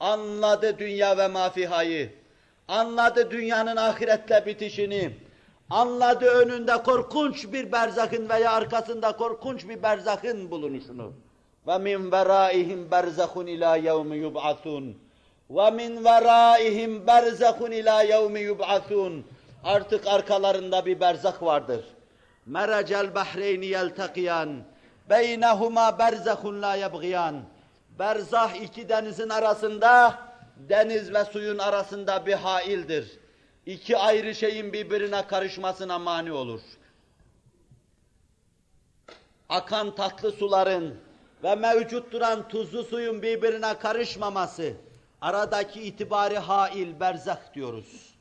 Anladı dünya ve mafihayı. Anladı dünyanın ahiretle bitişini. Anladı önünde korkunç bir berzakın veya arkasında korkunç bir berzakın bulunuşunu. Ve min veraihim berzakun ila yevmi yub'asun. Ve min veraihim berzakun ila yevmi. Artık arkalarında bir berzak vardır. Meracel bahreyni yeltakiyan. Beynehuma berzakun la yebgiyan. Berzah iki denizin arasında, deniz ve suyun arasında bir haildir. İki ayrı şeyin birbirine karışmasına mani olur. Akan tatlı suların ve mevcut duran tuzlu suyun birbirine karışmaması, aradaki itibari hail, berzak diyoruz.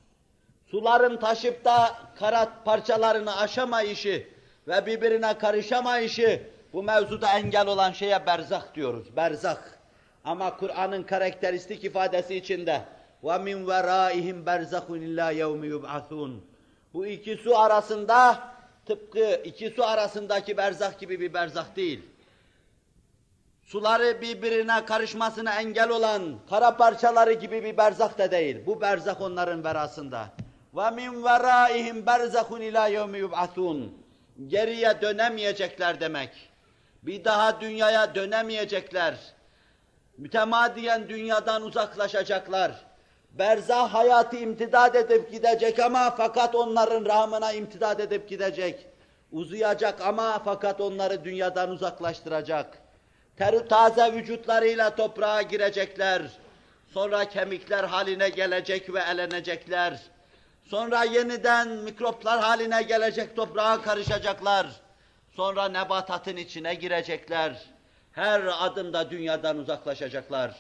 Suların taşıp da karat parçalarını aşamayışı ve birbirine karışamayışı, bu mevzuda engel olan şeye berzak diyoruz, berzak. Ama Kur'an'ın karakteristik ifadesi içinde وَمِنْ وَرَائِهِمْ بَرْزَخٌ اِلَّا يَوْمِ يُبْعَثُونَ Bu iki su arasında, tıpkı iki su arasındaki berzak gibi bir berzak değil. Suları birbirine karışmasına engel olan kara parçaları gibi bir berzak da değil. Bu berzak onların verasında. وَمِنْ وَرَائِهِمْ بَرْزَخٌ اِلَى يَوْمِ يُبْعَثُونَ Geriye dönemeyecekler demek. Bir daha dünyaya dönemeyecekler. Mütemadiyen dünyadan uzaklaşacaklar. Berzah hayatı imtidad edip gidecek ama fakat onların rahmına imtidad edip gidecek. Uzayacak ama fakat onları dünyadan uzaklaştıracak. Terü taze vücutlarıyla toprağa girecekler. Sonra kemikler haline gelecek ve elenecekler. Sonra yeniden mikroplar haline gelecek toprağa karışacaklar. Sonra nebatatın içine girecekler. Her adımda dünyadan uzaklaşacaklar.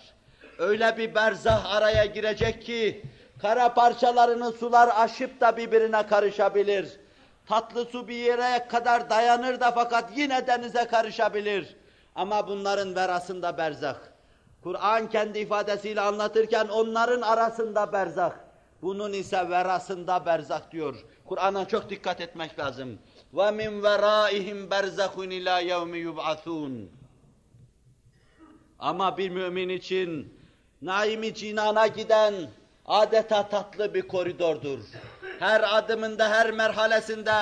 Öyle bir berzah araya girecek ki, kara parçalarını sular aşıp da birbirine karışabilir. Tatlı su bir yere kadar dayanır da fakat yine denize karışabilir. Ama bunların verasında berzah. Kur'an kendi ifadesiyle anlatırken onların arasında berzah. Bunun ise verasında berzak diyor. Kur'an'a çok dikkat etmek lazım ve min veraihim berzahun ila yevmi yub'asun. Ama bir mümin için naim-i cinana giden adeta tatlı bir koridordur. Her adımında, her merhalesinde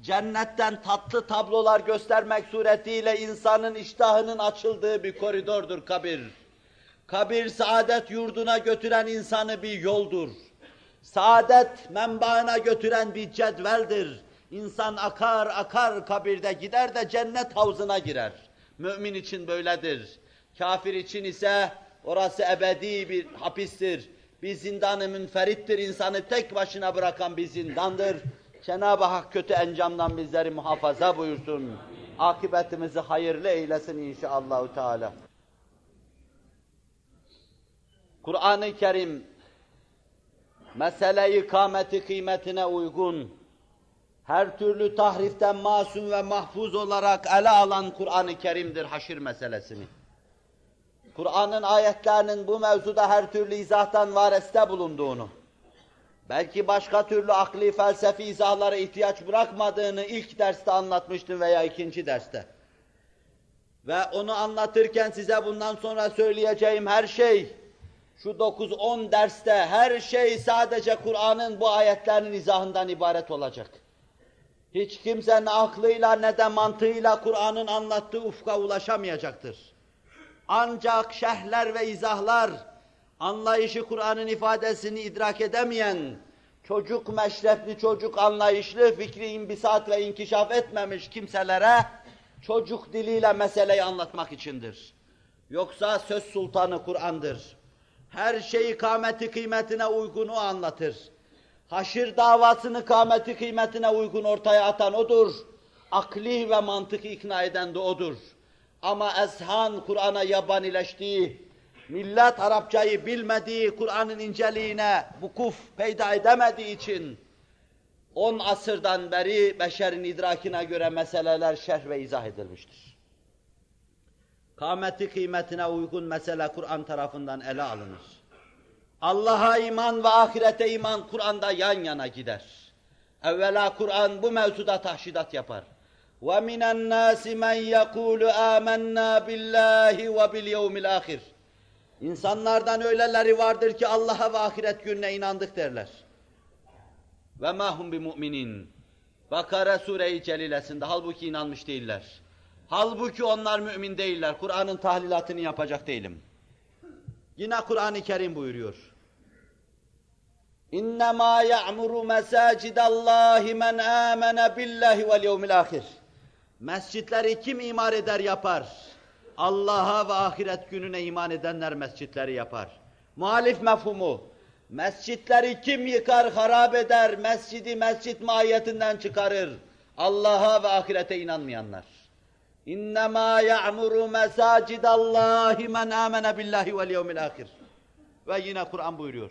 cennetten tatlı tablolar göstermek suretiyle insanın iştahının açıldığı bir koridordur kabir. Kabir saadet yurduna götüren insanı bir yoldur. Saadet menbaına götüren bir cedveldir. İnsan akar akar kabirde gider de cennet havzına girer. Mümin için böyledir. Kafir için ise orası ebedi bir hapistir. Bir zindanı münferittir, insanı tek başına bırakan bir zindandır. Cenab-ı Hak kötü encamdan bizleri muhafaza buyursun. Akıbetimizi hayırlı eylesin inşallahü teala. Kur'an-ı Kerim mesele ikameti kıymetine uygun, her türlü tahriften masum ve mahfuz olarak ele alan Kur'an-ı Kerim'dir haşir meselesini. Kur'an'ın ayetlerinin bu mevzuda her türlü izahtan vareste bulunduğunu, belki başka türlü akli felsefi izahlara ihtiyaç bırakmadığını ilk derste anlatmıştım veya ikinci derste. Ve onu anlatırken size bundan sonra söyleyeceğim her şey, şu 9-10 derste her şey sadece Kur'an'ın bu ayetlerinin izahından ibaret olacak. Hiç kimse ne aklıyla ne de mantığıyla Kur'an'ın anlattığı ufka ulaşamayacaktır. Ancak şehler ve izahlar, anlayışı Kur'an'ın ifadesini idrak edemeyen, çocuk meşrefli, çocuk anlayışlı, fikri imbisat ve inkişaf etmemiş kimselere, çocuk diliyle meseleyi anlatmak içindir. Yoksa söz sultanı Kur'an'dır. Her şeyi kâmeti kıymetine uygunu anlatır. Haşir davasını kâmeti kıymetine uygun ortaya atan odur. Akli ve mantık ikna eden de odur. Ama ezhan Kur'an'a yabanileştiği, millet Arapçayı bilmediği, Kur'an'ın inceliğine vukuf peyda edemediği için on asırdan beri beşerin idrakine göre meseleler şerh ve izah edilmiştir. Kâmeti kıymetine uygun mesele Kur'an tarafından ele alınır. Allah'a iman ve ahirete iman Kur'an'da yan yana gider. Evvela Kur'an bu mevzuda tahşidat yapar. وَمِنَ النَّاسِ مَنْ يَقُولُ آمَنَّا بِاللّٰهِ وَبِالْيَوْمِ الْآخِرِ İnsanlardan öyleleri vardır ki Allah'a ve ahiret gününe inandık derler. Ve mahum bi müminin. Bakara Sure-i Celilesinde halbuki inanmış değiller. Halbuki onlar mümin değiller. Kur'an'ın tahlilatını yapacak değilim. Yine Kur'an-ı Kerim buyuruyor. İnnemâ ya'muru mesâcidallâhi men âmene billahi vel yevmil âhir. Mescitleri kim imar eder yapar? Allah'a ve ahiret gününe iman edenler mescitleri yapar. Muhalif mefhumu. Mescitleri kim yıkar, harap eder, mescidi mescit mahiyetinden çıkarır? Allah'a ve ahirete inanmayanlar. İnnemâ ya'muru mesâcidallahi men âmene billahi vel yevmil âhir. Ve yine Kur'an buyuruyor.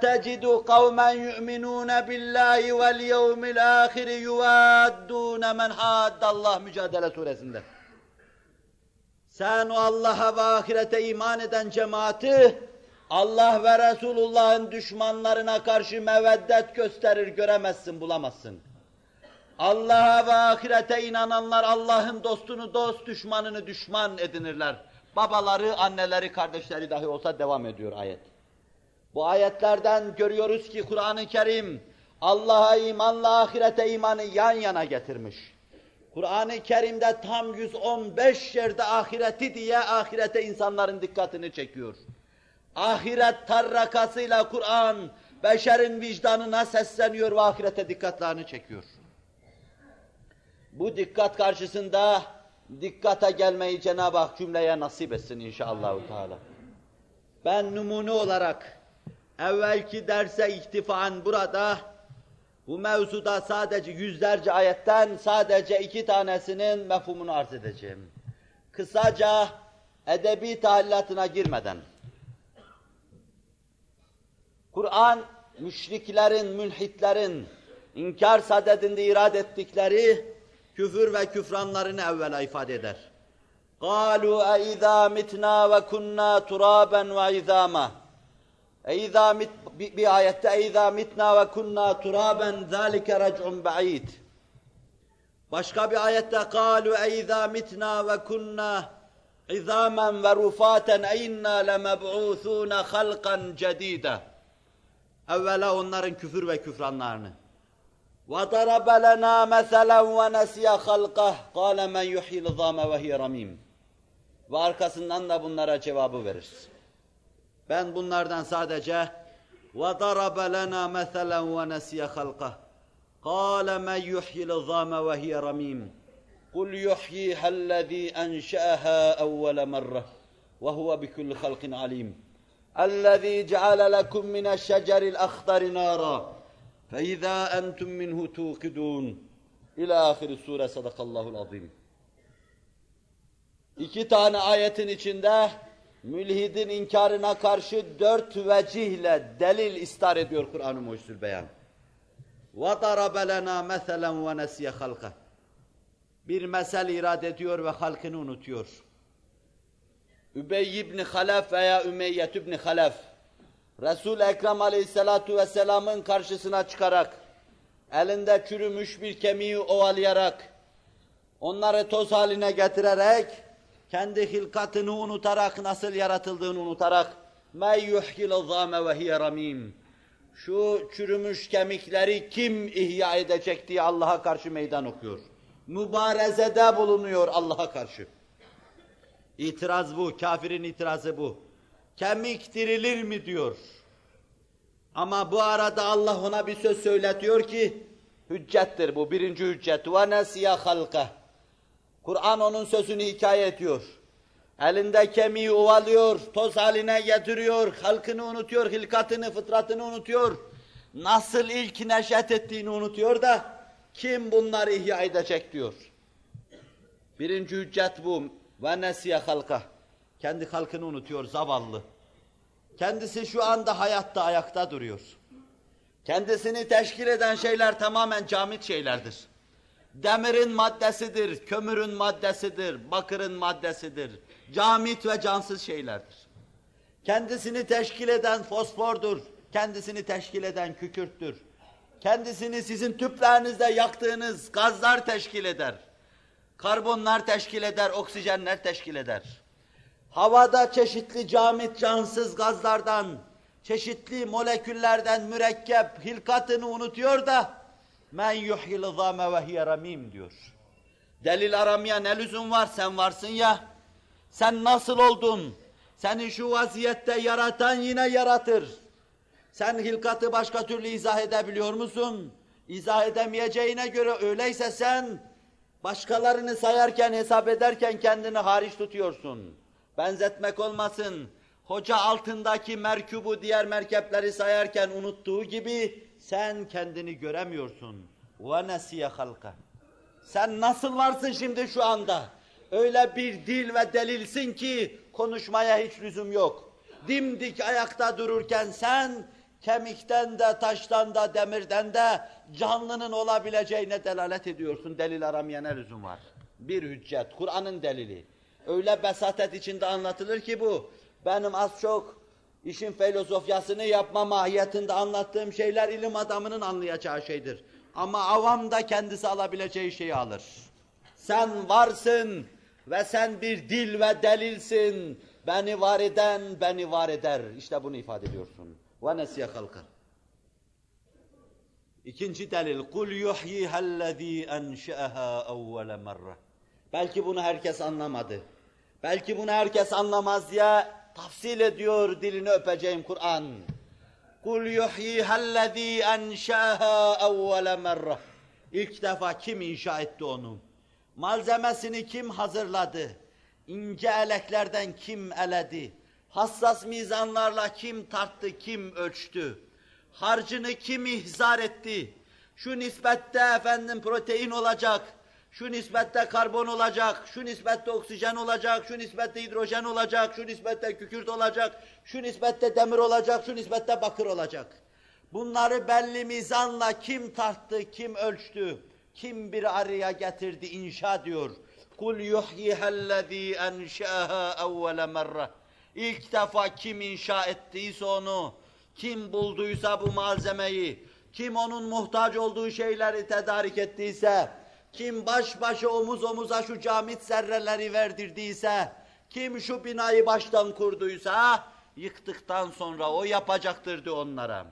Tecidu kavmen yu'minûne billahi vel yevmil âhiri yuvaddûne men haddallah Mücadele suresinde. Sen o Allah'a ve ahirete iman eden cemaati Allah ve Resulullah'ın düşmanlarına karşı meveddet gösterir, göremezsin, bulamazsın. Allah'a ve ahirete inananlar Allah'ın dostunu dost, düşmanını düşman edinirler. Babaları, anneleri, kardeşleri dahi olsa devam ediyor ayet. Bu ayetlerden görüyoruz ki Kur'an-ı Kerim Allah'a imanla ahirete imanı yan yana getirmiş. Kur'an-ı Kerim'de tam 115 yerde ahireti diye ahirete insanların dikkatini çekiyor. Ahiret tarrakasıyla Kur'an beşerin vicdanına sesleniyor ve ahirete dikkatlerini çekiyor. Bu dikkat karşısında dikkate gelmeyi Cenab-ı Hak cümleye nasip etsin inşallah. Ben numune olarak evvelki derse iktifaan burada bu mevzuda sadece yüzlerce ayetten sadece iki tanesinin mefhumunu arz edeceğim. Kısaca edebi tahlilatına girmeden Kur'an müşriklerin, mülhitlerin inkar sadedinde irad ettikleri küfür ve küfranlarını evvela ifade eder. قَالُوا اَاِذَا مِتْنَا وَكُنَّا تُرَابًا وَاِذَامًا اَاِذَا mit, bir, bir ayette اَاِذَا مِتْنَا وَكُنَّا تُرَابًا ذَٰلِكَ رَجْعٌ بَعِيدٌ Başka bir ayette قَالُوا اَاِذَا مِتْنَا وَكُنَّا عِذَامًا وَرُفَاتًا اَيْنَّا لَمَبْعُوثُونَ خَلْقًا جَد۪يدًا Evvela onların küfür ve küfranlarını. وَضَرَبَ لَنَا مَثَلًا وَنَسِيَ خَلْقَهُ قَالَ مَنْ يُحْيِي الْظَامَ وَهِيَ رَمِيمٌ Ve arkasından da bunlara cevabı verir. Ben bunlardan sadece وَضَرَبَ لَنَا مَثَلًا وَنَسِيَ خَلْقَهُ. قَالَ مَنْ يُحْيِي الْظَامَ وَهِيَ رَمِيمٌ. قُلْ يُحْيِيهَا الَّذ۪ي أَنْشَأَهَا أَوَّلَ مَرَّةٍ وَهُوَ بِكُلِّ خَلْقٍ عَلِيمٌ. الذي جعل لكم من الشجر الأخضر نارا فإذا أنتم منه توقدون. إلى آخر السورة صدق الله العظيم. İki tane ayetin içinde mülhidin inkarına karşı dört vecihle delil istar ediyor Kur'an-ı Mucizül Beyan. وَضَرَبَ لَنَا مَثَلًا وَنَسِيَ خَلْقَهُ Bir mesel irad ediyor ve halkını unutuyor. Übey ibn Halef veya Ümeyyet ibn Halef, Resul-i Ekrem aleyhissalatu vesselamın karşısına çıkarak, elinde çürümüş bir kemiği ovalayarak, onları toz haline getirerek, kendi hilkatını unutarak, nasıl yaratıldığını unutarak, مَا يُحْيِلَ الظَّامَ وَهِيَ رَمِيمٌ Şu çürümüş kemikleri kim ihya edecek diye Allah'a karşı meydan okuyor. Mübarezede bulunuyor Allah'a karşı. İtiraz bu, kafirin itirazı bu. Kemik dirilir mi diyor. Ama bu arada Allah ona bir söz söyletiyor ki, hüccettir bu, birinci hüccet. وَنَسِيَ خَلْقَهِ Kur'an onun sözünü hikaye ediyor. Elinde kemiği ovalıyor, toz haline getiriyor, halkını unutuyor, hilkatını, fıtratını unutuyor. Nasıl ilk neşet ettiğini unutuyor da, kim bunları ihya edecek diyor. Birinci hüccet bu. Ve nesiye halka. Kendi halkını unutuyor zavallı. Kendisi şu anda hayatta ayakta duruyor. Kendisini teşkil eden şeyler tamamen camit şeylerdir. Demirin maddesidir, kömürün maddesidir, bakırın maddesidir. Camit ve cansız şeylerdir. Kendisini teşkil eden fosfordur, kendisini teşkil eden kükürttür. Kendisini sizin tüplerinizde yaktığınız gazlar teşkil eder. Karbonlar teşkil eder, oksijenler teşkil eder. havada çeşitli camit cansız gazlardan, çeşitli moleküllerden mürekkep hilkatını unutuyor da men yuhyil zame ve hiye ramim diyor. Delil aramaya ne lüzum var sen varsın ya. Sen nasıl oldun? Seni şu vaziyette yaratan yine yaratır. Sen hilkatı başka türlü izah edebiliyor musun? İzah edemeyeceğine göre öyleyse sen başkalarını sayarken, hesap ederken kendini hariç tutuyorsun. Benzetmek olmasın. Hoca altındaki merkubu diğer merkepleri sayarken unuttuğu gibi sen kendini göremiyorsun. Ve nesiye halka. Sen nasıl varsın şimdi şu anda? Öyle bir dil ve delilsin ki konuşmaya hiç lüzum yok. Dimdik ayakta dururken sen kemikten de, taştan da, demirden de canlının olabileceğine delalet ediyorsun. Delil aramaya ne lüzum var? Bir hüccet, Kur'an'ın delili. Öyle besatet içinde anlatılır ki bu. Benim az çok işin filozofyasını yapma mahiyetinde anlattığım şeyler ilim adamının anlayacağı şeydir. Ama avam da kendisi alabileceği şeyi alır. Sen varsın ve sen bir dil ve delilsin. Beni var eden beni var eder. İşte bunu ifade ediyorsun. Ve nesiye halkan. İkinci delil. Kul yuhyihellezî enşe'ehâ evvele merre. Belki bunu herkes anlamadı. Belki bunu herkes anlamaz diye tafsil ediyor dilini öpeceğim Kur'an. Kul yuhyihellezî enşe'ehâ evvele merre. İlk defa kim inşa etti onu? Malzemesini kim hazırladı? İnce eleklerden kim eledi? Hassas mizanlarla kim tarttı, kim ölçtü? Harcını kim ihzar etti? Şu nispette efendim protein olacak, şu nispette karbon olacak, şu nispette oksijen olacak, şu nispette hidrojen olacak, şu nispette kükürt olacak, şu nispette demir olacak, şu nispette bakır olacak. Bunları belli mizanla kim tarttı, kim ölçtü, kim bir araya getirdi, inşa diyor. Kul yuhyihellezî enşâhâ evvele merre. İlk defa kim inşa ettiyse onu, kim bulduysa bu malzemeyi, kim onun muhtaç olduğu şeyleri tedarik ettiyse, kim baş başa omuz omuza şu camit zerreleri verdirdiyse, kim şu binayı baştan kurduysa, yıktıktan sonra o yapacaktırdı onlara.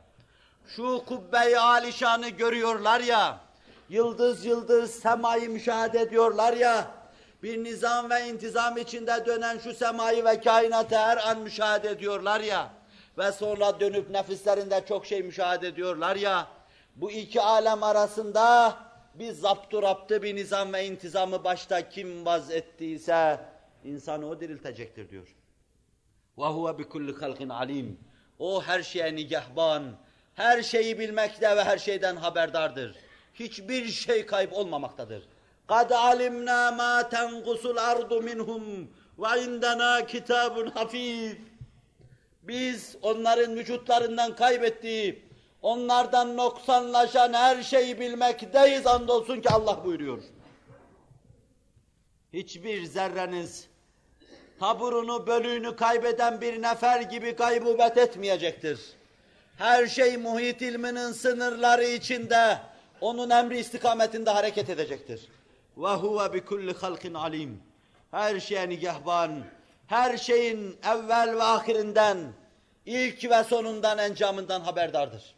Şu kubbe-i alişanı görüyorlar ya, yıldız yıldız semayı müşahede ediyorlar ya, bir nizam ve intizam içinde dönen şu semayı ve kainatı her an müşahede ediyorlar ya, ve sonra dönüp nefislerinde çok şey müşahede ediyorlar ya, bu iki alem arasında bir zapturaptı bir nizam ve intizamı başta kim vaz ettiyse, insanı o diriltecektir diyor. وَهُوَ بِكُلِّ خَلْقٍ alim. O her şeye nigahban, her şeyi bilmekte ve her şeyden haberdardır. Hiçbir şey kayıp olmamaktadır. قَدْ عَلِمْنَا مَا تَنْقُسُ الْأَرْضُ مِنْهُمْ وَعِنْدَنَا كِتَابٌ حَفِيظٌ Biz onların vücutlarından kaybettiği, Onlardan noksanlaşan her şeyi bilmekteyiz andolsun ki Allah buyuruyor. Hiçbir zerreniz taburunu, bölüğünü kaybeden bir nefer gibi gaybubet etmeyecektir. Her şey muhit ilminin sınırları içinde, onun emri istikametinde hareket edecektir. Ve huve bi kulli halkin alim. Her şeye nigahban, her şeyin evvel ve ahirinden, ilk ve sonundan, encamından haberdardır.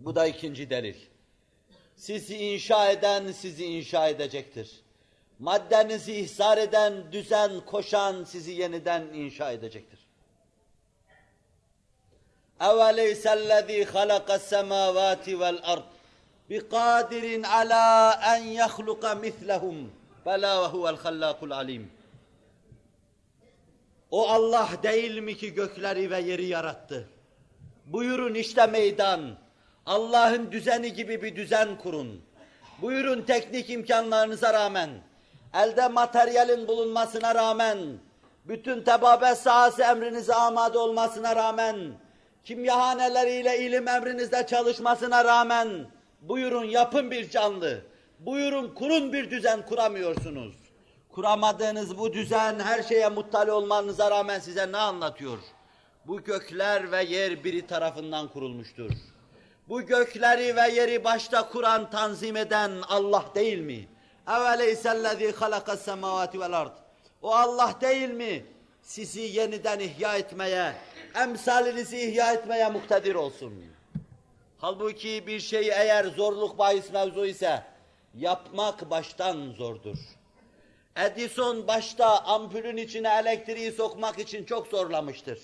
Bu da ikinci delil. Sizi inşa eden sizi inşa edecektir. Maddenizi ihsar eden, düzen koşan sizi yeniden inşa edecektir. اَوَلَيْسَ الَّذ۪ي خَلَقَ السَّمَاوَاتِ وَالْأَرْضِ بِقَادِرٍ عَلَى اَنْ يَخْلُقَ مِثْلَهُمْ بَلَا وَهُوَ الْخَلَّاقُ الْعَلِيمُ O Allah değil mi ki gökleri ve yeri yarattı? Buyurun işte meydan. Allah'ın düzeni gibi bir düzen kurun. Buyurun teknik imkanlarınıza rağmen, elde materyalin bulunmasına rağmen, bütün tebabet sahası emrinize amade olmasına rağmen, kimyahaneleriyle ilim emrinizde çalışmasına rağmen, buyurun yapın bir canlı, buyurun kurun bir düzen kuramıyorsunuz. Kuramadığınız bu düzen her şeye muttali olmanıza rağmen size ne anlatıyor? Bu gökler ve yer biri tarafından kurulmuştur. Bu gökleri ve yeri başta kuran, tanzim eden Allah değil mi? Eveleysellezî halakas semâvâti vel ard. O Allah değil mi? Sizi yeniden ihya etmeye, emsalinizi ihya etmeye muktedir olsun. Halbuki bir şey eğer zorluk bahis mevzu ise, yapmak baştan zordur. Edison başta ampulün içine elektriği sokmak için çok zorlamıştır.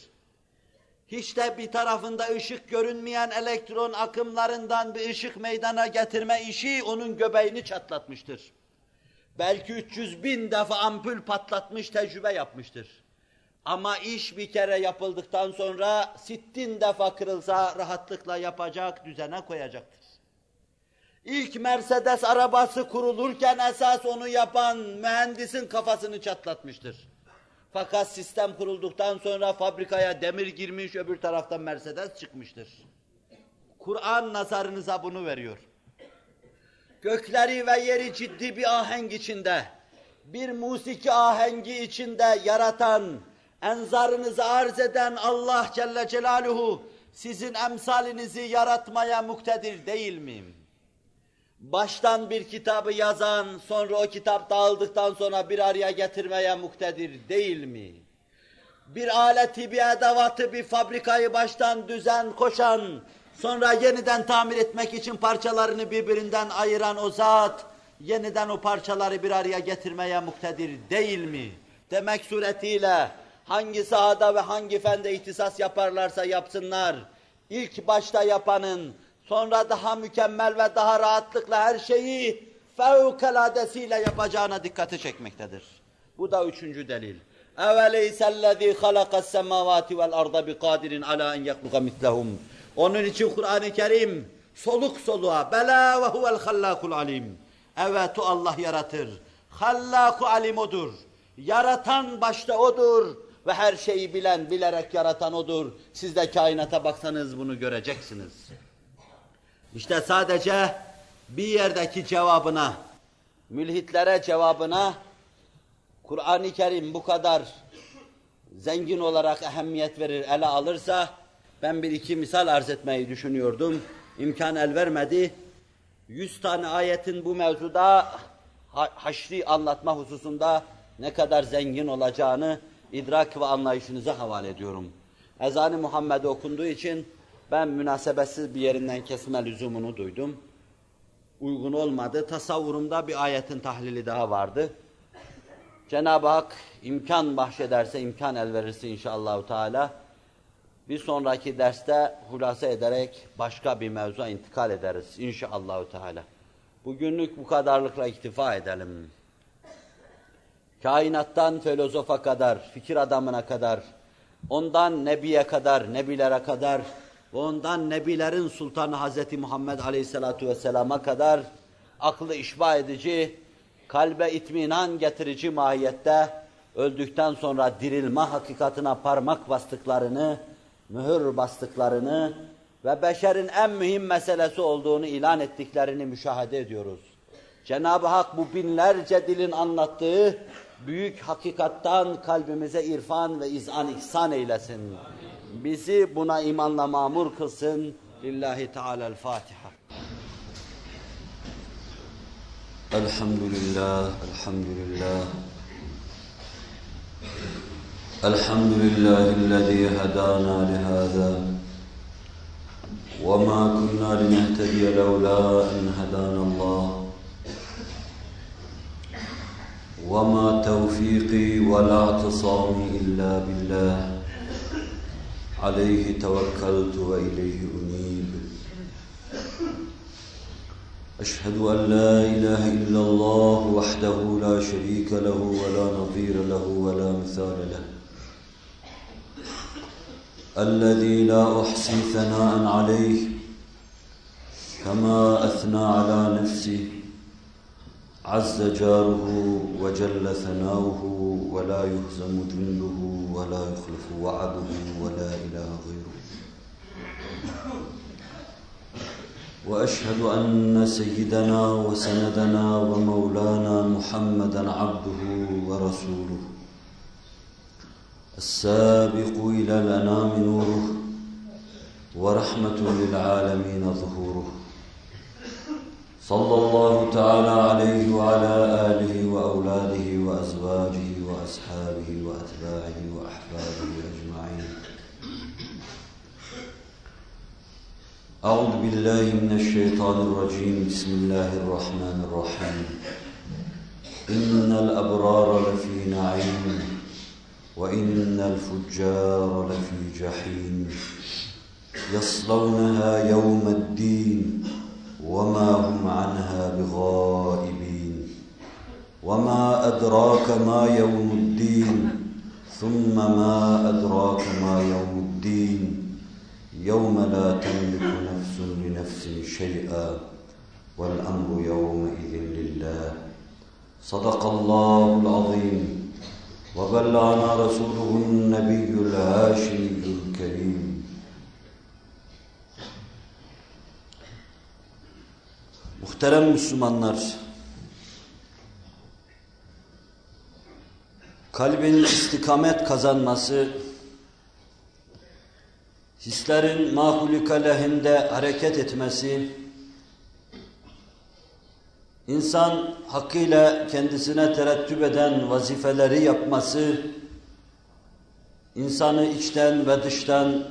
Hiç de bir tarafında ışık görünmeyen elektron akımlarından bir ışık meydana getirme işi onun göbeğini çatlatmıştır. Belki 300 bin defa ampul patlatmış tecrübe yapmıştır. Ama iş bir kere yapıldıktan sonra sittin defa kırılsa rahatlıkla yapacak, düzene koyacaktır. İlk Mercedes arabası kurulurken esas onu yapan mühendisin kafasını çatlatmıştır. Fakat sistem kurulduktan sonra fabrikaya demir girmiş, öbür taraftan Mercedes çıkmıştır. Kur'an nazarınıza bunu veriyor. Gökleri ve yeri ciddi bir ahenk içinde, bir musiki ahengi içinde yaratan, enzarınızı arz eden Allah Celle Celaluhu sizin emsalinizi yaratmaya muktedir değil miyim? Baştan bir kitabı yazan, sonra o kitap dağıldıktan sonra bir araya getirmeye muktedir değil mi? Bir aleti, bir edevatı, bir fabrikayı baştan düzen koşan, sonra yeniden tamir etmek için parçalarını birbirinden ayıran o zat, yeniden o parçaları bir araya getirmeye muktedir değil mi? Demek suretiyle hangi sahada ve hangi fende ihtisas yaparlarsa yapsınlar, ilk başta yapanın, sonra daha mükemmel ve daha rahatlıkla her şeyi fevkaladesiyle yapacağına dikkati çekmektedir. Bu da üçüncü delil. اَوَلَيْسَ الَّذ۪ي خَلَقَ السَّمَاوَاتِ وَالْاَرْضَ بِقَادِرٍ عَلَى اَنْ يَخْلُقَ مِثْلَهُمْ Onun için Kur'an-ı Kerim soluk soluğa bela ve huvel hallakul alim. Evet o Allah yaratır. Hallaku alim odur. Yaratan başta odur ve her şeyi bilen, bilerek yaratan odur. Siz de kainata baksanız bunu göreceksiniz. İşte sadece bir yerdeki cevabına, mülhitlere cevabına Kur'an-ı Kerim bu kadar zengin olarak ehemmiyet verir, ele alırsa ben bir iki misal arz etmeyi düşünüyordum. İmkan el vermedi. Yüz tane ayetin bu mevzuda haşri anlatma hususunda ne kadar zengin olacağını idrak ve anlayışınıza havale ediyorum. Ezan-ı Muhammed okunduğu için ben münasebetsiz bir yerinden kesme lüzumunu duydum. Uygun olmadı. Tasavvurumda bir ayetin tahlili daha vardı. Cenab-ı Hak imkan bahşederse, imkan el verirse inşallah Teala bir sonraki derste hulasa ederek başka bir mevzuya intikal ederiz inşallah Teala. Bugünlük bu kadarlıkla iktifa edelim. Kainattan filozofa kadar, fikir adamına kadar, ondan nebiye kadar, nebilere kadar ve ondan nebilerin sultanı Hazreti Muhammed Aleyhisselatu Vesselam'a kadar aklı işba edici, kalbe itminan getirici mahiyette öldükten sonra dirilme hakikatına parmak bastıklarını, mühür bastıklarını ve beşerin en mühim meselesi olduğunu ilan ettiklerini müşahede ediyoruz. Cenab-ı Hak bu binlerce dilin anlattığı büyük hakikattan kalbimize irfan ve izan ihsan eylesin. Bizi buna imanla mamur kılsın. Lillahi Teala'l Fatiha. Elhamdülillah, elhamdülillah. الحمد لله الذي هدانا لهذا وما كنا لنهتدي لولا أن هدانا الله وما توفيقي ولا اعتصامي إلا بالله عليه توكلت وإليه أنيب. أشهد أن لا إله إلا الله وحده لا شريك له ولا نظير له ولا مثال له. الذي لا أحصي ثناء عليه كما أثنى على نفسه. عز جاره وجل ثناؤه ولا يهزم جنده ولا يخلف وعده ولا إله غيره. وأشهد أن سيدنا وسندنا ومولانا محمدا عبده ورسوله. السابق إلى الأنام نوره ورحمة للعالمين ظهوره. صلى الله تعالى عليه وعلى آله وأولاده وأزواجه وأصحابه وأتباعه وأحبابه أجمعين. أعوذ بالله من الشيطان الرجيم. بسم الله الرحمن الرحيم. إن الأبرار لفي نعيم وإن الفجار لفي جحيم. يصلونها يوم الدين وما هم عنها بغائبين. وما أدراك ما يوم الدين ثم ما أدراك ما يوم الدين. يوم لا تملك نفس لنفس شيئا والأمر يومئذ لله. صدق الله العظيم. وبلغنا رسوله النبي الهاشمي الكريم. Muhterem Müslümanlar, kalbin istikamet kazanması, hislerin mahulika lehinde hareket etmesi, insan hakkıyla kendisine terettüp eden vazifeleri yapması, insanı içten ve dıştan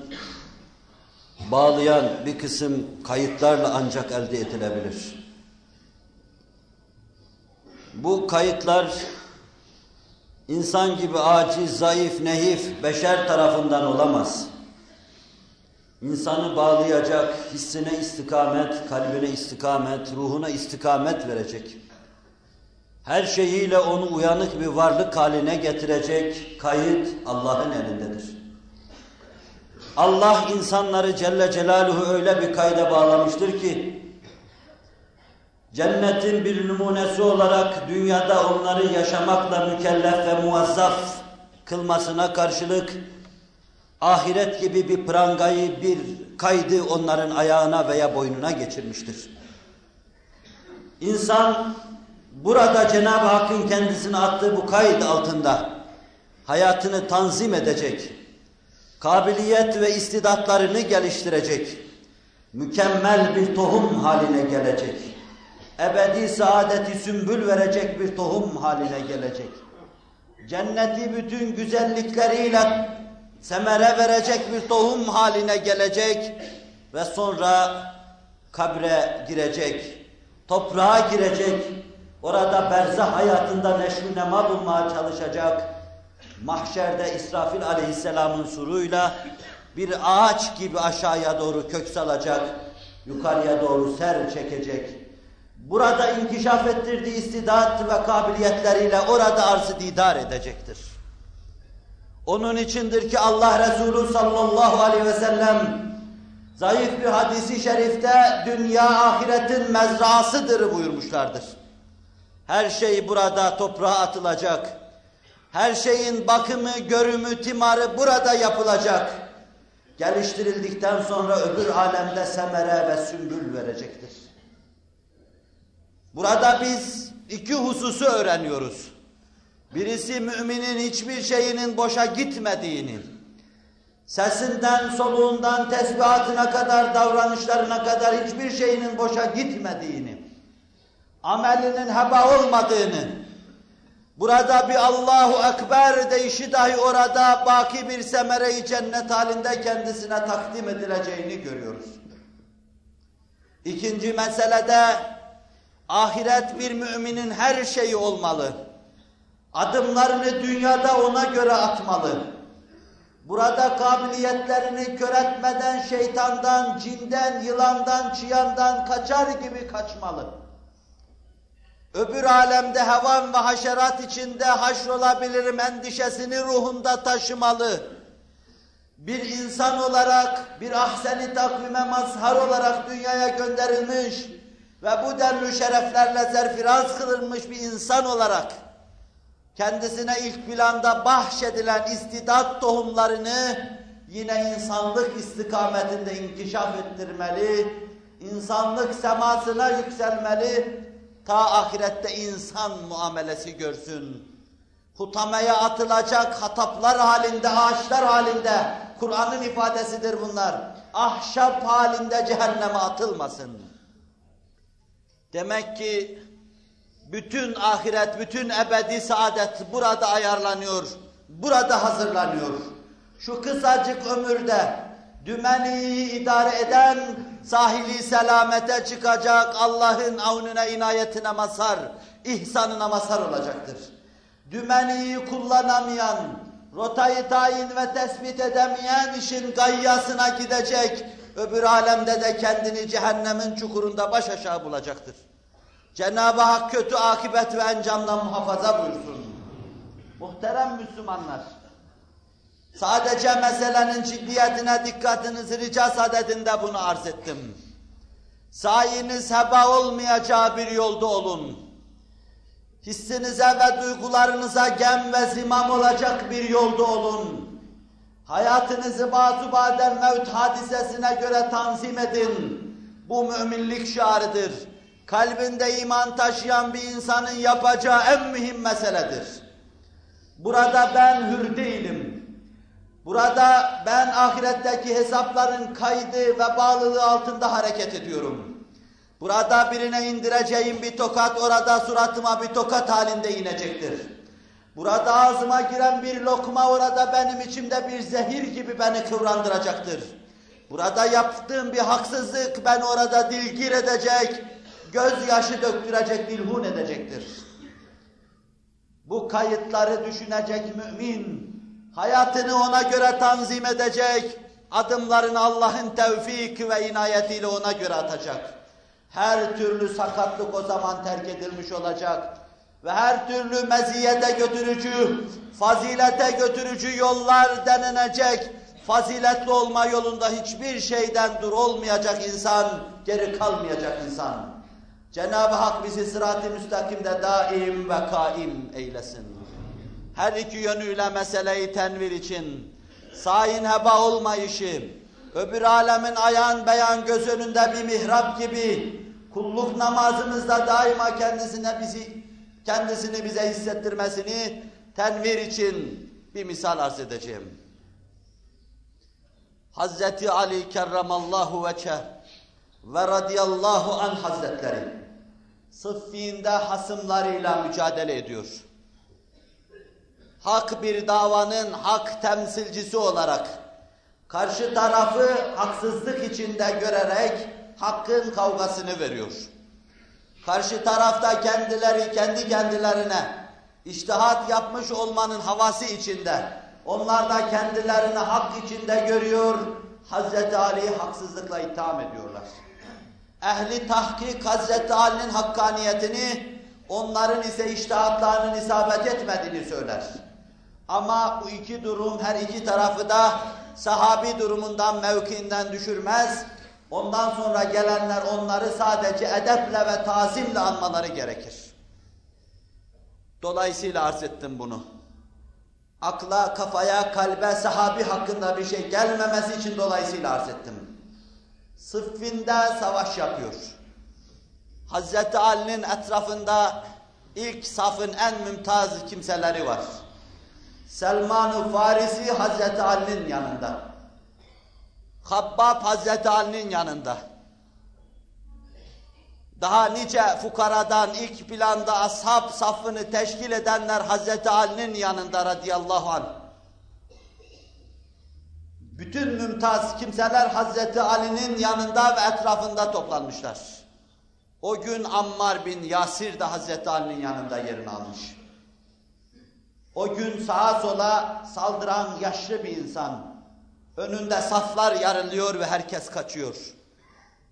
bağlayan bir kısım kayıtlarla ancak elde edilebilir. Bu kayıtlar insan gibi aciz, zayıf, nehif, beşer tarafından olamaz. İnsanı bağlayacak, hissine istikamet, kalbine istikamet, ruhuna istikamet verecek. Her şeyiyle onu uyanık bir varlık haline getirecek kayıt Allah'ın elindedir. Allah insanları Celle Celaluhu öyle bir kayda bağlamıştır ki, cennetin bir numunesi olarak dünyada onları yaşamakla mükellef ve muvazzaf kılmasına karşılık, ahiret gibi bir prangayı, bir kaydı onların ayağına veya boynuna geçirmiştir. İnsan burada Cenab-ı Hakk'ın kendisine attığı bu kayıt altında hayatını tanzim edecek, kabiliyet ve istidatlarını geliştirecek, mükemmel bir tohum haline gelecek, ebedi saadeti sümbül verecek bir tohum haline gelecek. Cenneti bütün güzellikleriyle semere verecek bir tohum haline gelecek ve sonra kabre girecek, toprağa girecek, orada berzah hayatında neşru nema bulmaya çalışacak, mahşerde İsrafil aleyhisselamın suruyla bir ağaç gibi aşağıya doğru kök salacak, yukarıya doğru ser çekecek. Burada inkişaf ettirdiği istidat ve kabiliyetleriyle orada arzı didar edecektir. Onun içindir ki Allah Resulü sallallahu aleyhi ve sellem zayıf bir hadisi şerifte dünya ahiretin mezrasıdır buyurmuşlardır. Her şey burada toprağa atılacak. Her şeyin bakımı, görümü, timarı burada yapılacak. Geliştirildikten sonra öbür alemde semere ve sümbül verecektir. Burada biz iki hususu öğreniyoruz. Birisi müminin hiçbir şeyinin boşa gitmediğini, sesinden, soluğundan, tesbihatına kadar, davranışlarına kadar hiçbir şeyinin boşa gitmediğini, amelinin heba olmadığını, burada bir Allahu Ekber deyişi dahi orada baki bir semere-i cennet halinde kendisine takdim edileceğini görüyoruz. İkinci meselede ahiret bir müminin her şeyi olmalı. Adımlarını dünyada ona göre atmalı. Burada kabiliyetlerini kör etmeden şeytandan, cinden, yılandan, çıyandan kaçar gibi kaçmalı. Öbür alemde hevan ve haşerat içinde haşrolabilirim endişesini ruhunda taşımalı. Bir insan olarak, bir ahseni takvime mazhar olarak dünyaya gönderilmiş ve bu denli şereflerle serfiraz kılınmış bir insan olarak kendisine ilk planda bahşedilen istidat tohumlarını yine insanlık istikametinde inkişaf ettirmeli, insanlık semasına yükselmeli, ta ahirette insan muamelesi görsün. Hutamaya atılacak hataplar halinde, ağaçlar halinde, Kur'an'ın ifadesidir bunlar. Ahşap halinde cehenneme atılmasın. Demek ki Bütün ahiret, bütün ebedi saadet burada ayarlanıyor, burada hazırlanıyor. Şu kısacık ömürde dümeni idare eden, sahili selamete çıkacak Allah'ın avnine, inayetine mazhar, ihsanına mazhar olacaktır. Dümeni kullanamayan, rotayı tayin ve tespit edemeyen işin gayyasına gidecek, öbür alemde de kendini cehennemin çukurunda baş aşağı bulacaktır. Cenab-ı Hak kötü akibet ve encamdan muhafaza buyursun. Muhterem Müslümanlar, sadece meselenin ciddiyetine dikkatinizi rica sadedinde bunu arz ettim. Sayiniz heba olmayacağı bir yolda olun. Hissinize ve duygularınıza gem ve zimam olacak bir yolda olun. Hayatınızı bazı badem mevt hadisesine göre tanzim edin. Bu müminlik şiarıdır. Kalbinde iman taşıyan bir insanın yapacağı en mühim meseledir. Burada ben hür değilim. Burada ben ahiretteki hesapların kaydı ve bağlılığı altında hareket ediyorum. Burada birine indireceğim bir tokat orada suratıma bir tokat halinde inecektir. Burada ağzıma giren bir lokma orada benim içimde bir zehir gibi beni kıvrandıracaktır. Burada yaptığım bir haksızlık beni orada dilgir edecek, gözyaşı döktürecek, dilhun edecektir. Bu kayıtları düşünecek mümin, hayatını ona göre tanzim edecek, adımlarını Allah'ın tevfik ve inayetiyle ona göre atacak. Her türlü sakatlık o zaman terk edilmiş olacak ve her türlü meziyete götürücü, fazilete götürücü yollar denenecek, faziletli olma yolunda hiçbir şeyden dur olmayacak insan, geri kalmayacak insan. Cenab-ı Hak bizi sırat-ı müstakimde daim ve kaim eylesin. Her iki yönüyle meseleyi tenvir için, sayin heba olmayışı, öbür alemin ayan beyan göz önünde bir mihrap gibi, kulluk namazımızda daima kendisine bizi kendisini bize hissettirmesini tenvir için bir misal arz edeceğim. Hazreti Ali kerramallahu veçhe ve radıyallahu an hazretleri Sıffi'nde hasımlarıyla mücadele ediyor. Hak bir davanın hak temsilcisi olarak karşı tarafı haksızlık içinde görerek hakkın kavgasını veriyor. Karşı tarafta kendileri kendi kendilerine iştihat yapmış olmanın havası içinde, onlar da kendilerini hak içinde görüyor, Hazreti Ali'yi haksızlıkla itham ediyorlar. Ehli tahkik Hazreti Ali'nin hakkaniyetini, onların ise iştihatlarının isabet etmediğini söyler. Ama bu iki durum her iki tarafı da sahabi durumundan, mevkiinden düşürmez, Ondan sonra gelenler onları sadece edeple ve tazimle anmaları gerekir. Dolayısıyla arz ettim bunu. Akla, kafaya, kalbe, sahabi hakkında bir şey gelmemesi için dolayısıyla arz ettim. Sıffinde savaş yapıyor. Hazreti Ali'nin etrafında ilk safın en mümtaz kimseleri var. Selman-ı Farisi Hazreti Ali'nin yanında. Habbab Hazreti Ali'nin yanında. Daha nice fukaradan ilk planda ashab safını teşkil edenler Hazreti Ali'nin yanında radıyallahu anh. Bütün mümtaz kimseler Hazreti Ali'nin yanında ve etrafında toplanmışlar. O gün Ammar bin Yasir de Hazreti Ali'nin yanında yerini almış. O gün sağa sola saldıran yaşlı bir insan, Önünde saflar yarılıyor ve herkes kaçıyor.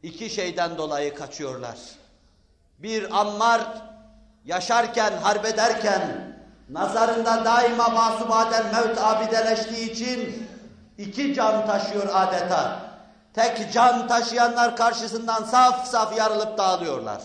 İki şeyden dolayı kaçıyorlar. Bir Ammar yaşarken, harbederken nazarında daima masubaden mevt abideleştiği için iki can taşıyor adeta. Tek can taşıyanlar karşısından saf saf yarılıp dağılıyorlar.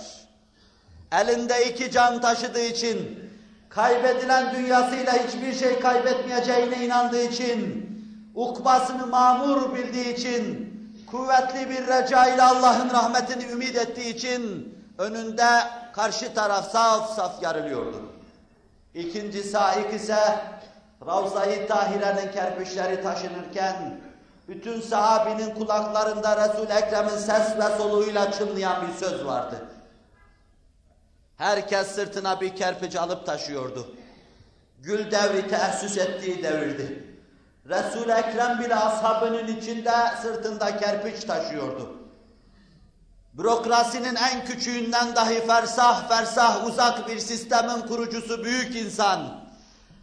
Elinde iki can taşıdığı için, kaybedilen dünyasıyla hiçbir şey kaybetmeyeceğine inandığı için, ukbasını mamur bildiği için, kuvvetli bir reca ile Allah'ın rahmetini ümit ettiği için önünde karşı taraf saf saf yarılıyordu. İkinci saik ise Ravza-i Tahire'nin kerpiçleri taşınırken bütün sahabinin kulaklarında Resul-i Ekrem'in ses ve soluğuyla çınlayan bir söz vardı. Herkes sırtına bir kerpiç alıp taşıyordu. Gül devri teessüs ettiği devirdi. Resul-i Ekrem bile ashabının içinde sırtında kerpiç taşıyordu. Bürokrasinin en küçüğünden dahi fersah fersah uzak bir sistemin kurucusu büyük insan,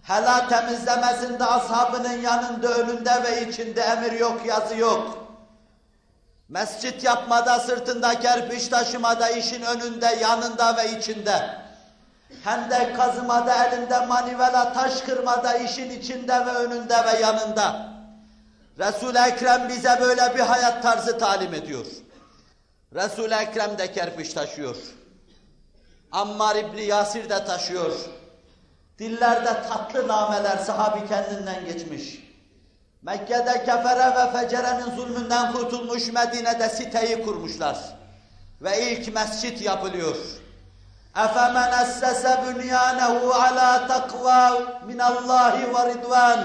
helal temizlemesinde ashabının yanında, önünde ve içinde emir yok, yazı yok. Mescit yapmada, sırtında kerpiç taşımada, işin önünde, yanında ve içinde. Hendek kazımada, elinde manivela, taş kırmada, işin içinde ve önünde ve yanında. Resul-i Ekrem bize böyle bir hayat tarzı talim ediyor. Resul-i Ekrem de kerpiç taşıyor. Ammar İbni Yasir de taşıyor. Dillerde tatlı nameler sahabi kendinden geçmiş. Mekke'de kefere ve fecerenin zulmünden kurtulmuş Medine'de siteyi kurmuşlar. Ve ilk mescit yapılıyor. اَفَمَنْ اَسَّسَ بُنْيَانَهُ عَلَى تَقْوَى مِنَ اللّٰهِ وَرِضْوَانٍ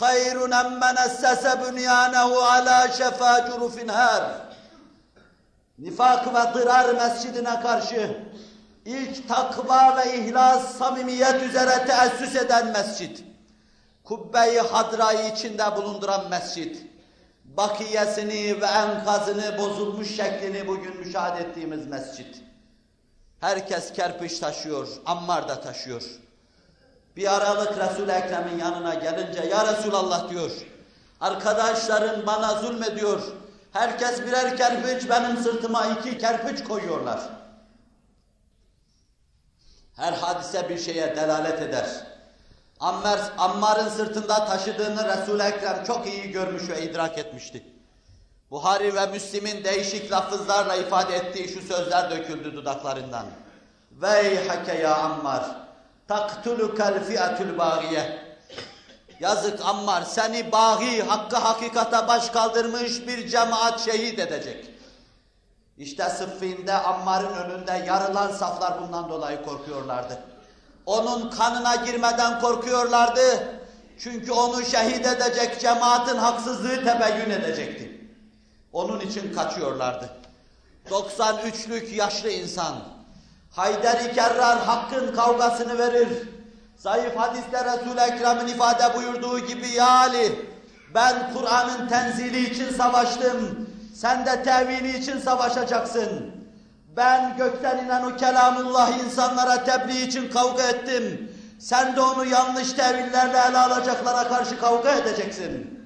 خَيْرٌ اَمَّنْ اَسَّسَ بُنْيَانَهُ عَلَى شَفَا جُرُفٍ هَارٍ Nifak ve dırar mescidine karşı ilk takva ve ihlas, samimiyet üzere teessüs eden mescid. Kubbe-i Hadra'yı içinde bulunduran mescid. Bakiyesini ve enkazını bozulmuş şeklini bugün müşahede ettiğimiz mescid. Herkes kerpiç taşıyor, Ammar da taşıyor. Bir aralık Resul-i Ekrem'in yanına gelince, Ya Resulallah diyor, arkadaşların bana zulmediyor, herkes birer kerpiç, benim sırtıma iki kerpiç koyuyorlar. Her hadise bir şeye delalet eder. Ammar, Ammar'ın sırtında taşıdığını Resul-i Ekrem çok iyi görmüş ve idrak etmişti. Buhari ve Müslim'in değişik lafızlarla ifade ettiği şu sözler döküldü dudaklarından. Veyhake ya Ammar, taktulukel fi'atül bağiye. Yazık Ammar, seni bağı, hakkı hakikata baş kaldırmış bir cemaat şehit edecek. İşte Sıffin'de Ammar'ın önünde yarılan saflar bundan dolayı korkuyorlardı. Onun kanına girmeden korkuyorlardı. Çünkü onu şehit edecek cemaatin haksızlığı tebeyyün edecekti. Onun için kaçıyorlardı. 93'lük yaşlı insan. Haydar-ı Kerrar hakkın kavgasını verir. Zayıf hadiste Resul-i Ekrem'in ifade buyurduğu gibi ya Ali, ben Kur'an'ın tenzili için savaştım. Sen de tevili için savaşacaksın. Ben gökten inen o kelamullah insanlara tebliğ için kavga ettim. Sen de onu yanlış tevillerle ele alacaklara karşı kavga edeceksin.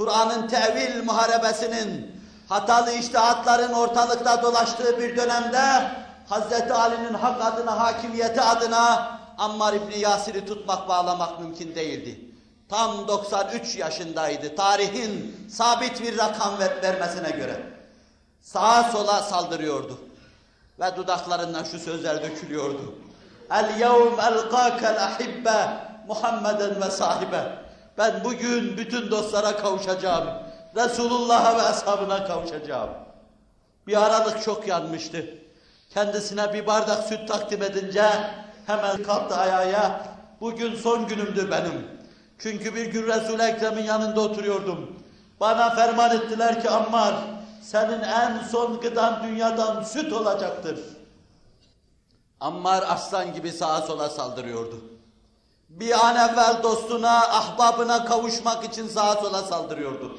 Kur'an'ın tevil muharebesinin, hatalı iştihatların ortalıkta dolaştığı bir dönemde Hz. Ali'nin hak adına, hakimiyeti adına Ammar İbni Yasir'i tutmak, bağlamak mümkün değildi. Tam 93 yaşındaydı. Tarihin sabit bir rakam ver vermesine göre. Sağa sola saldırıyordu. Ve dudaklarından şu sözler dökülüyordu. El yevm elqâkel ahibbe Muhammeden ve sahibe. Ben bugün bütün dostlara kavuşacağım. Resulullah'a ve ashabına kavuşacağım. Bir aralık çok yanmıştı. Kendisine bir bardak süt takdim edince hemen kalktı ayağa. Bugün son günümdü benim. Çünkü bir gün Resul-i Ekrem'in yanında oturuyordum. Bana ferman ettiler ki Ammar senin en son gıdan dünyadan süt olacaktır. Ammar aslan gibi sağa sola saldırıyordu. Bir an evvel dostuna, ahbabına kavuşmak için sağa sola saldırıyordu.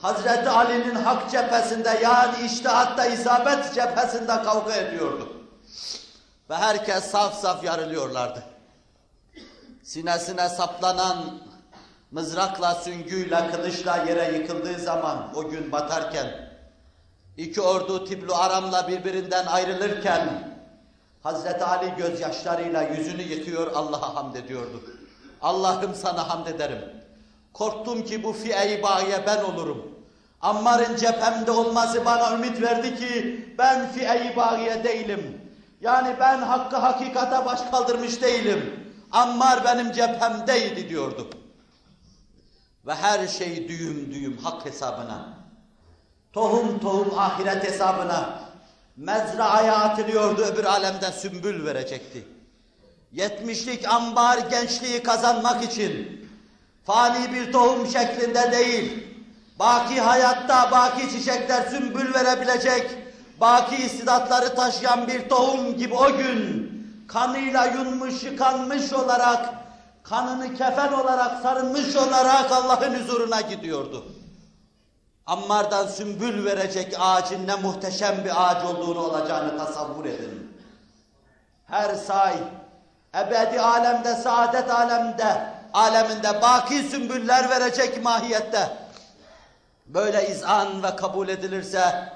Hazreti Ali'nin hak cephesinde yani iştihatta isabet cephesinde kavga ediyordu. Ve herkes saf saf yarılıyorlardı. Sinesine saplanan mızrakla, süngüyle, kılıçla yere yıkıldığı zaman o gün batarken, iki ordu Tiblu Aram'la birbirinden ayrılırken, Hazreti Ali gözyaşlarıyla yüzünü yıkıyor, Allah'a hamd ediyordu. Allah'ım sana hamd ederim. Korktum ki bu fiye-i ben olurum. Ammar'ın cephemde olması bana ümit verdi ki ben fiye-i değilim. Yani ben hakkı hakikate baş kaldırmış değilim. Ammar benim cephemdeydi diyordu. Ve her şey düğüm düğüm hak hesabına. Tohum tohum ahiret hesabına. Mezraaya atılıyordu öbür alemde sümbül verecekti. Yetmişlik ambar gençliği kazanmak için fani bir tohum şeklinde değil, baki hayatta baki çiçekler sümbül verebilecek, baki istidatları taşıyan bir tohum gibi o gün kanıyla yunmuş, yıkanmış olarak, kanını kefen olarak sarılmış olarak Allah'ın huzuruna gidiyordu. Ammar'dan sümbül verecek ağacın ne muhteşem bir ağaç olduğunu olacağını tasavvur edin. Her say, ebedi alemde, saadet alemde, aleminde baki sümbüller verecek mahiyette. Böyle izan ve kabul edilirse,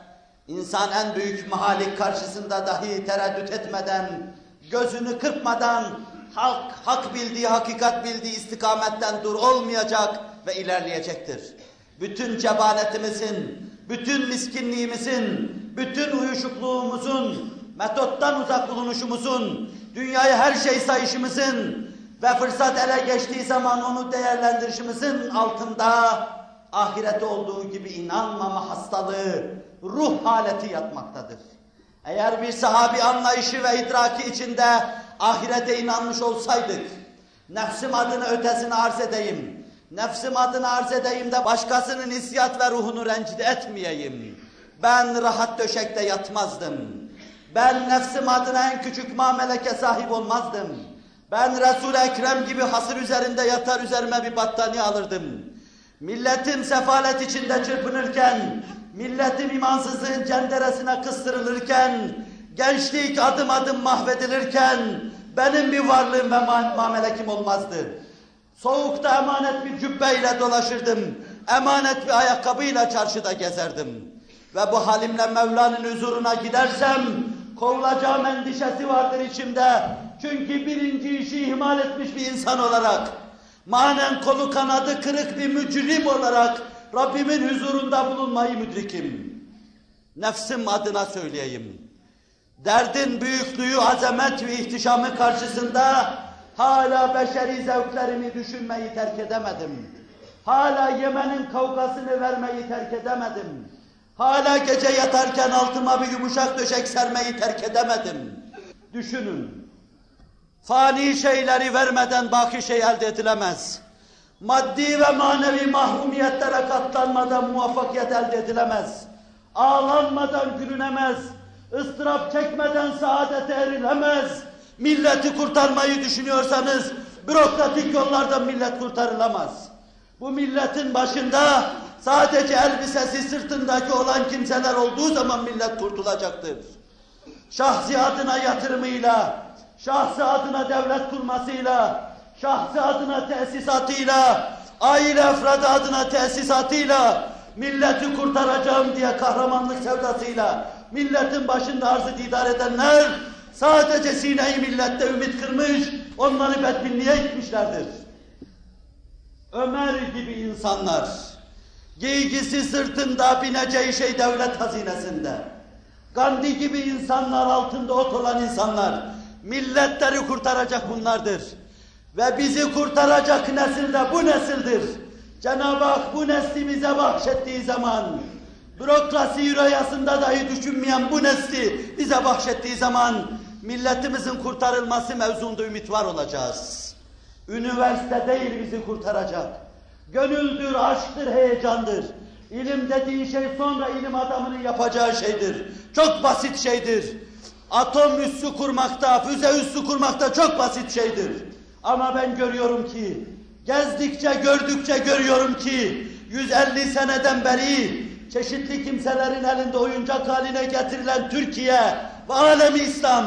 insan en büyük mahalik karşısında dahi tereddüt etmeden, gözünü kırpmadan, hak, hak bildiği, hakikat bildiği istikametten dur olmayacak ve ilerleyecektir. Bütün cebanetimizin, bütün miskinliğimizin, bütün uyuşukluğumuzun, metottan uzak bulunuşumuzun, dünyayı her şey sayışımızın ve fırsat ele geçtiği zaman onu değerlendirişimizin altında ahirete olduğu gibi inanmama hastalığı, ruh haleti yatmaktadır. Eğer bir sahabi anlayışı ve idraki içinde ahirete inanmış olsaydık, nefsim adına ötesini arz edeyim, nefsim adına arz edeyim de başkasının hissiyat ve ruhunu rencide etmeyeyim. Ben rahat döşekte yatmazdım. Ben nefsim adına en küçük mameleke sahip olmazdım. Ben Resul-i Ekrem gibi hasır üzerinde yatar üzerime bir battaniye alırdım. Milletim sefalet içinde çırpınırken, milletim imansızlığın cenderesine kıstırılırken, gençlik adım adım mahvedilirken, benim bir varlığım ve mamelekim olmazdı. Soğukta emanet bir cübbeyle dolaşırdım, emanet bir ayakkabıyla çarşıda gezerdim. Ve bu halimle Mevla'nın huzuruna gidersem, kovulacağım endişesi vardır içimde. Çünkü birinci işi ihmal etmiş bir insan olarak, manen kolu kanadı kırık bir mücrim olarak Rabbimin huzurunda bulunmayı müdrikim. Nefsim adına söyleyeyim. Derdin büyüklüğü, azamet ve ihtişamı karşısında hala beşeri zevklerimi düşünmeyi terk edemedim. Hala yemenin kavgasını vermeyi terk edemedim. Hala gece yatarken altıma bir yumuşak döşek sermeyi terk edemedim. Düşünün. Fani şeyleri vermeden baki şey elde edilemez. Maddi ve manevi mahrumiyetlere katlanmadan muvaffakiyet elde edilemez. Ağlanmadan gülünemez. ıstırap çekmeden saadete erilemez. Milleti kurtarmayı düşünüyorsanız bürokratik yollardan millet kurtarılamaz. Bu milletin başında sadece elbisesi sırtındaki olan kimseler olduğu zaman millet kurtulacaktır. Şahsi adına yatırımıyla, şahsi adına devlet kurmasıyla, şahsi adına tesisatıyla, aile efradı adına tesisatıyla, milleti kurtaracağım diye kahramanlık sevdasıyla, milletin başında arzı didar edenler, sadece sineyi millette ümit kırmış, onları bedbinliğe gitmişlerdir. Ömer gibi insanlar, giygisi sırtında bineceği şey devlet hazinesinde, Gandhi gibi insanlar altında ot olan insanlar, milletleri kurtaracak bunlardır. Ve bizi kurtaracak nesil de bu nesildir. Cenab-ı Hak bu nesli bize bahşettiği zaman, bürokrasi yürüyasında dahi düşünmeyen bu nesli bize bahşettiği zaman, milletimizin kurtarılması mevzunda ümit var olacağız. Üniversite değil bizi kurtaracak. Gönüldür, aşktır, heyecandır. İlim dediğin şey sonra ilim adamının yapacağı şeydir. Çok basit şeydir. Atom üssü kurmakta, füze üssü kurmakta çok basit şeydir. Ama ben görüyorum ki, gezdikçe gördükçe görüyorum ki, 150 seneden beri çeşitli kimselerin elinde oyuncak haline getirilen Türkiye ve İslam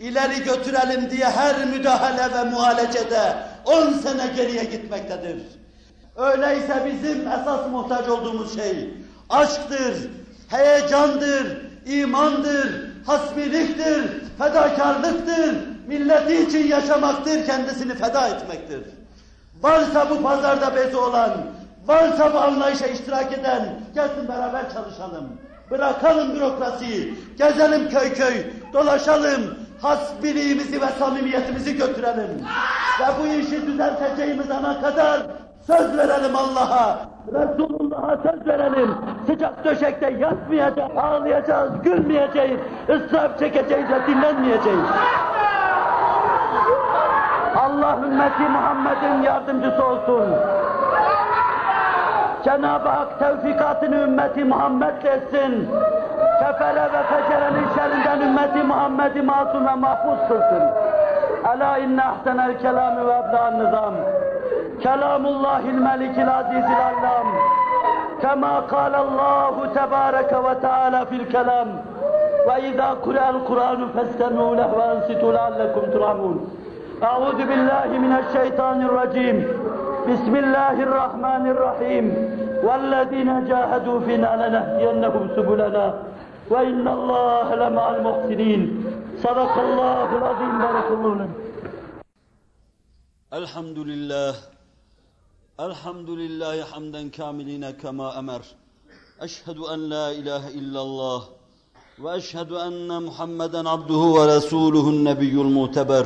ileri götürelim diye her müdahale ve muhalecede 10 sene geriye gitmektedir. Öyleyse bizim esas muhtaç olduğumuz şey aşktır, heyecandır, imandır, hasbiliktir, fedakarlıktır, milleti için yaşamaktır, kendisini feda etmektir. Varsa bu pazarda bezi olan, varsa bu anlayışa iştirak eden, gelsin beraber çalışalım. Bırakalım bürokrasiyi, gezelim köy köy, dolaşalım, hasbiliğimizi ve samimiyetimizi götürelim. Ve bu işi düzelteceğimiz ana kadar söz verelim Allah'a, Resulullah'a söz verelim. Sıcak döşekte yatmayacağız, ağlayacağız, gülmeyeceğiz, ıstırap çekeceğiz ve dinlenmeyeceğiz. Allah ümmeti Muhammed'in yardımcısı olsun. Cenab-ı Hak tevfikatını ümmeti Muhammed etsin. Kefere ve fecerenin şerrinden ümmeti Muhammed'i masum ve mahfuz kılsın. Ela inne ahsenel kelami ve ebla'n nizam. Kelamullahil melikil azizil allam. كما قال الله تبارك وتعالى في الكلام وإذا قرأ القرآن فاستمعوا له وأنصتوا لعلكم ترحمون أعوذ بالله من الشيطان الرجيم بسم الله الرحمن الرحيم والذين جاهدوا فينا لنهدينهم سبلنا وإن الله لمع المحسنين صدق الله العظيم بارك الله لنا الحمد لله الحمد لله حمدا كاملين كما أمر أشهد أن لا إله إلا الله وأشهد أن محمدا عبده ورسوله النبي المعتبر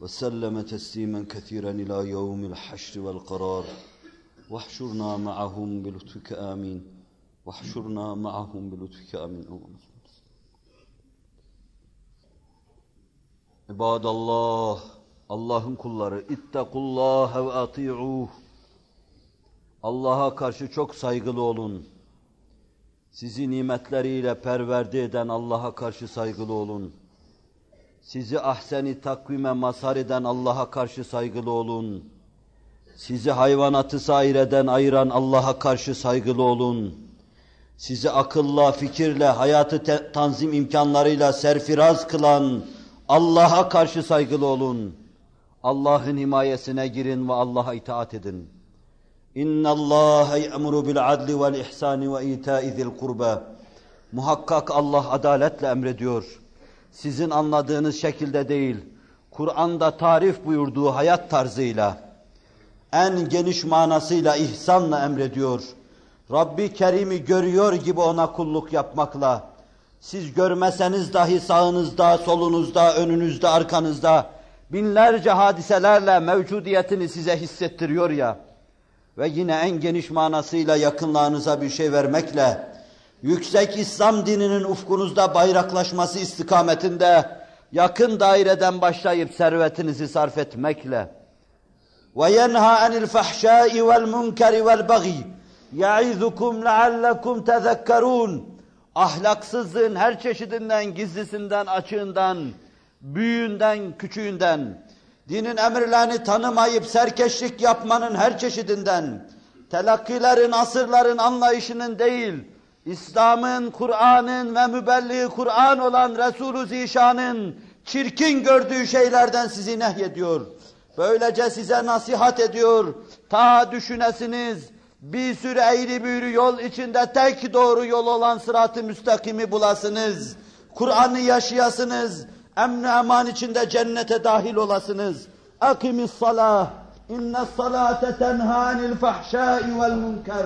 وسلم تسليما كثيرا إلى يوم الحشر والقرار واحشرنا معهم بلطفك آمين واحشرنا معهم بلطفك آمين اللهم صل İbadallah, Allah'ın kulları, ittakullah ve ati'uh. Allah'a karşı çok saygılı olun. Sizi nimetleriyle perverde eden Allah'a karşı saygılı olun. Sizi ahseni takvime mazhar eden Allah'a karşı saygılı olun. Sizi hayvanatı sair eden, ayıran Allah'a karşı saygılı olun. Sizi akılla, fikirle, hayatı tanzim imkanlarıyla serfiraz kılan, Allah'a karşı saygılı olun. Allah'ın himayesine girin ve Allah'a itaat edin. Bil adli vel ihsani ve ita'i zil kurba. Muhakkak Allah adaletle emrediyor. Sizin anladığınız şekilde değil, Kur'an'da tarif buyurduğu hayat tarzıyla, en geniş manasıyla ihsanla emrediyor. Rabbi Kerim'i görüyor gibi ona kulluk yapmakla, siz görmeseniz dahi sağınızda, solunuzda, önünüzde, arkanızda binlerce hadiselerle mevcudiyetini size hissettiriyor ya ve yine en geniş manasıyla yakınlarınıza bir şey vermekle yüksek İslam dininin ufkunuzda bayraklaşması istikametinde yakın daireden başlayıp servetinizi sarf etmekle ve yenha anil fahşai vel munkeri vel bagi yaizukum leallekum tezekkerun ahlaksızlığın her çeşidinden, gizlisinden, açığından, büyüğünden, küçüğünden, dinin emirlerini tanımayıp serkeşlik yapmanın her çeşidinden, telakkilerin, asırların anlayışının değil, İslam'ın, Kur'an'ın ve mübelliği Kur'an olan Resulü Zişan'ın çirkin gördüğü şeylerden sizi nehyediyor. Böylece size nasihat ediyor. Ta düşünesiniz, bir sürü eğri büğrü yol içinde tek doğru yol olan sırat-ı müstakimi bulasınız. Kur'an'ı yaşayasınız. Emni eman içinde cennete dahil olasınız. Akimis salah. İnne salate tenha anil fahşai vel munker.